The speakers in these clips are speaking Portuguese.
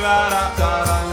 मेवाराकार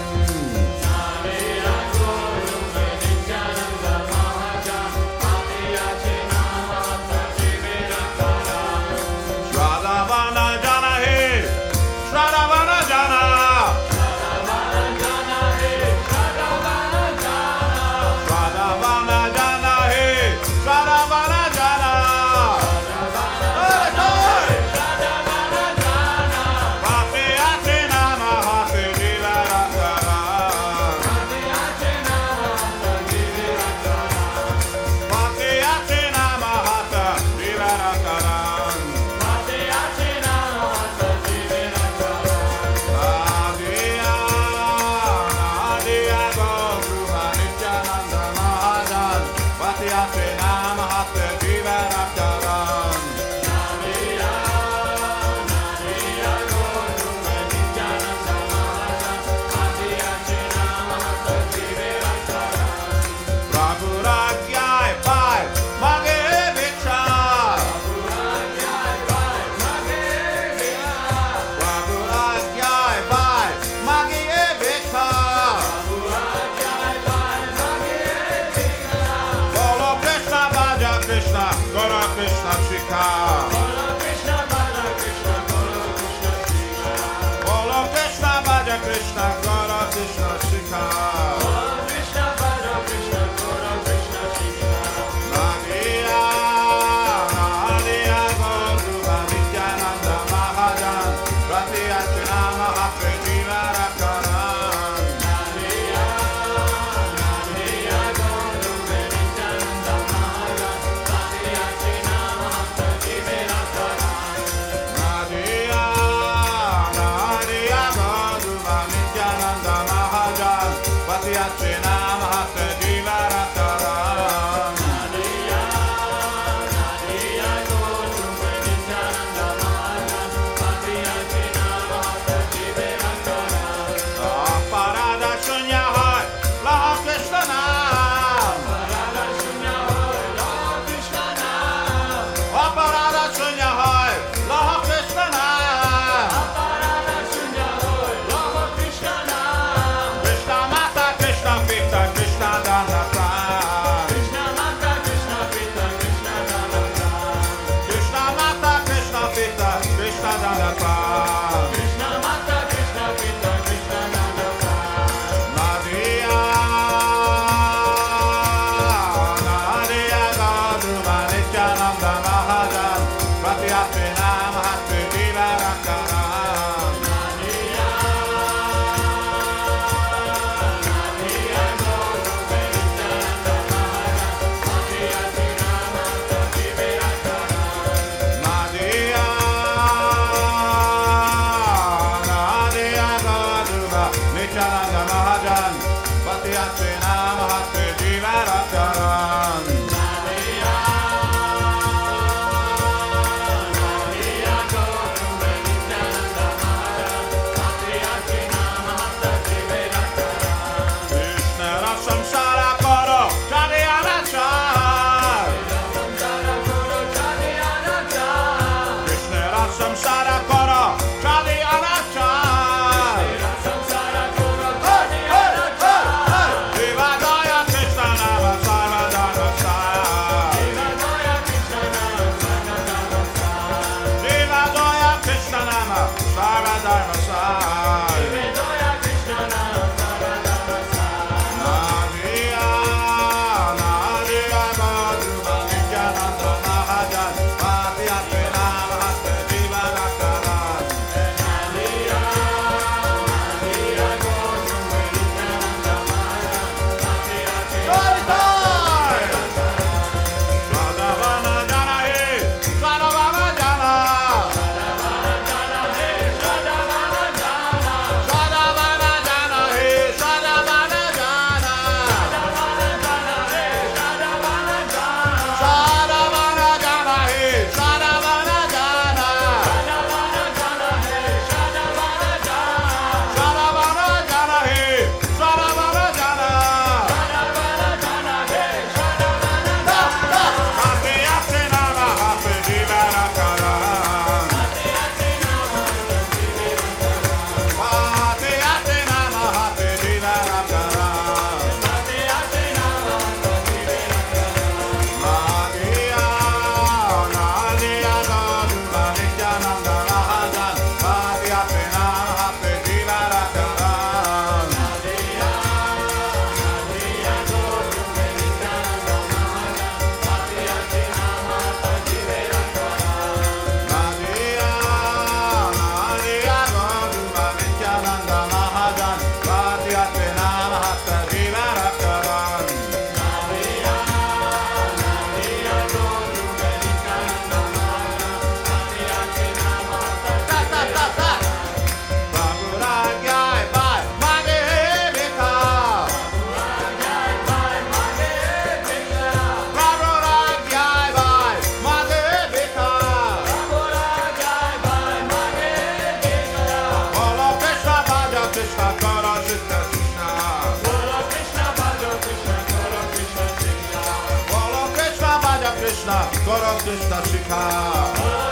Gora Krishna Hare Krishna Shikha.